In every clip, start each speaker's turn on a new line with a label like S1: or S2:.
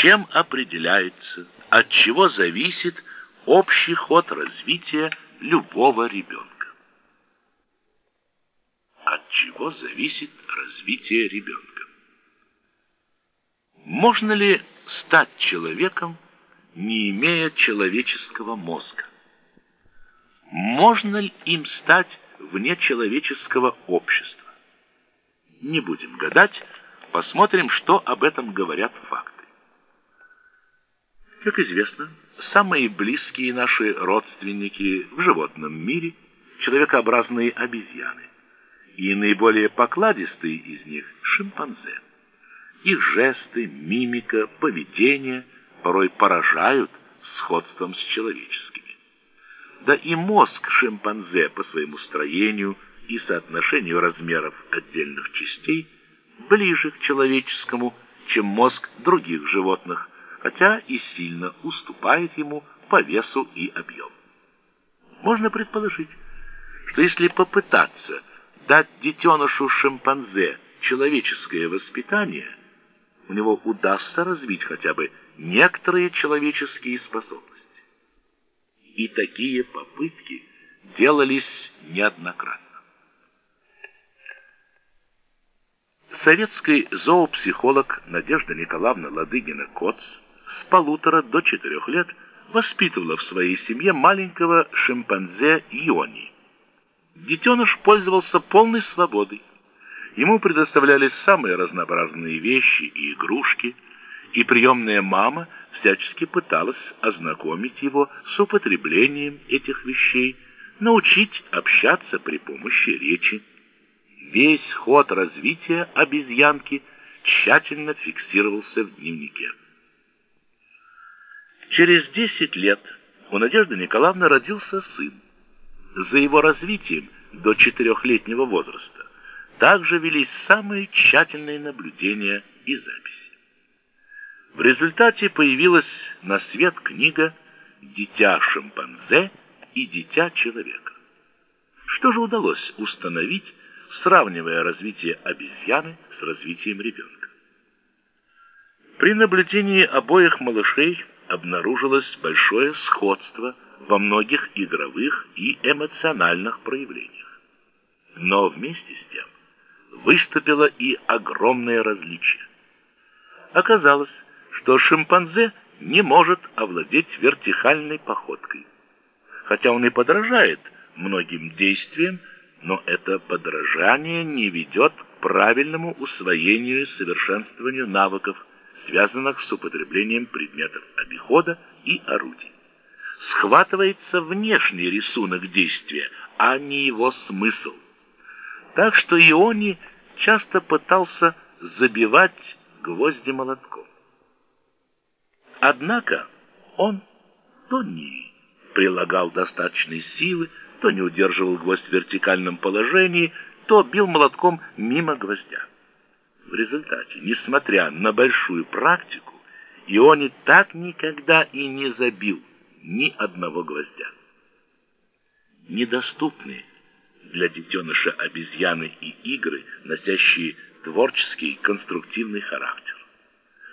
S1: чем определяется, от чего зависит общий ход развития любого ребенка. От чего зависит развитие ребенка? Можно ли стать человеком, не имея человеческого мозга? Можно ли им стать вне человеческого общества? Не будем гадать, посмотрим, что об этом говорят факты. Как известно, самые близкие наши родственники в животном мире – человекообразные обезьяны, и наиболее покладистые из них – шимпанзе. Их жесты, мимика, поведение порой поражают сходством с человеческими. Да и мозг шимпанзе по своему строению и соотношению размеров отдельных частей ближе к человеческому, чем мозг других животных, хотя и сильно уступает ему по весу и объему. Можно предположить, что если попытаться дать детенышу шимпанзе человеческое воспитание, у него удастся развить хотя бы некоторые человеческие способности. И такие попытки делались неоднократно. Советский зоопсихолог Надежда Николаевна Ладыгина-Коц с полутора до четырех лет воспитывала в своей семье маленького шимпанзе Йони. Детеныш пользовался полной свободой. Ему предоставлялись самые разнообразные вещи и игрушки, и приемная мама всячески пыталась ознакомить его с употреблением этих вещей, научить общаться при помощи речи. Весь ход развития обезьянки тщательно фиксировался в дневнике. Через 10 лет у Надежды Николаевны родился сын. За его развитием до четырехлетнего возраста также велись самые тщательные наблюдения и записи. В результате появилась на свет книга «Дитя шимпанзе и дитя человека». Что же удалось установить, сравнивая развитие обезьяны с развитием ребенка? При наблюдении обоих малышей обнаружилось большое сходство во многих игровых и эмоциональных проявлениях. Но вместе с тем выступило и огромное различие. Оказалось, что шимпанзе не может овладеть вертикальной походкой. Хотя он и подражает многим действиям, но это подражание не ведет к правильному усвоению и совершенствованию навыков, связанных с употреблением предметов обихода и орудий. Схватывается внешний рисунок действия, а не его смысл. Так что Иони часто пытался забивать гвозди молотком. Однако он то не прилагал достаточной силы, то не удерживал гвоздь в вертикальном положении, то бил молотком мимо гвоздя. В результате, несмотря на большую практику, Иони так никогда и не забил ни одного гвоздя. Недоступны для детеныша обезьяны и игры, носящие творческий конструктивный характер.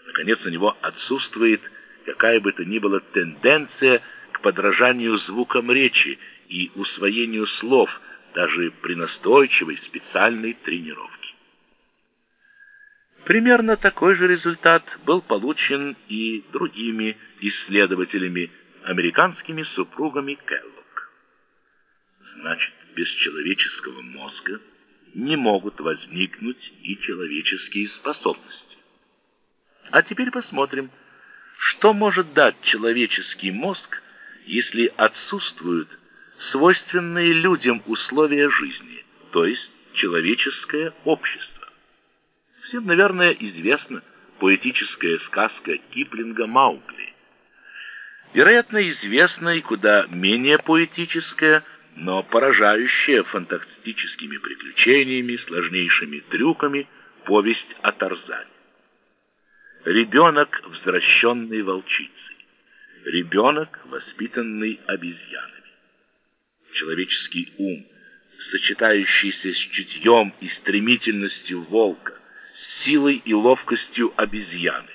S1: Наконец, у него отсутствует какая бы то ни была тенденция к подражанию звукам речи и усвоению слов, даже при настойчивой специальной тренировке. Примерно такой же результат был получен и другими исследователями, американскими супругами Келлог. Значит, без человеческого мозга не могут возникнуть и человеческие способности. А теперь посмотрим, что может дать человеческий мозг, если отсутствуют свойственные людям условия жизни, то есть человеческое общество. Всем, наверное, известна поэтическая сказка Киплинга «Маугли». Вероятно, известна и куда менее поэтическая, но поражающая фантастическими приключениями, сложнейшими трюками повесть о Тарзане. Ребенок, возвращенный волчицей. Ребенок, воспитанный обезьянами. Человеческий ум, сочетающийся с чутьем и стремительностью волка, силой и ловкостью обезьяны.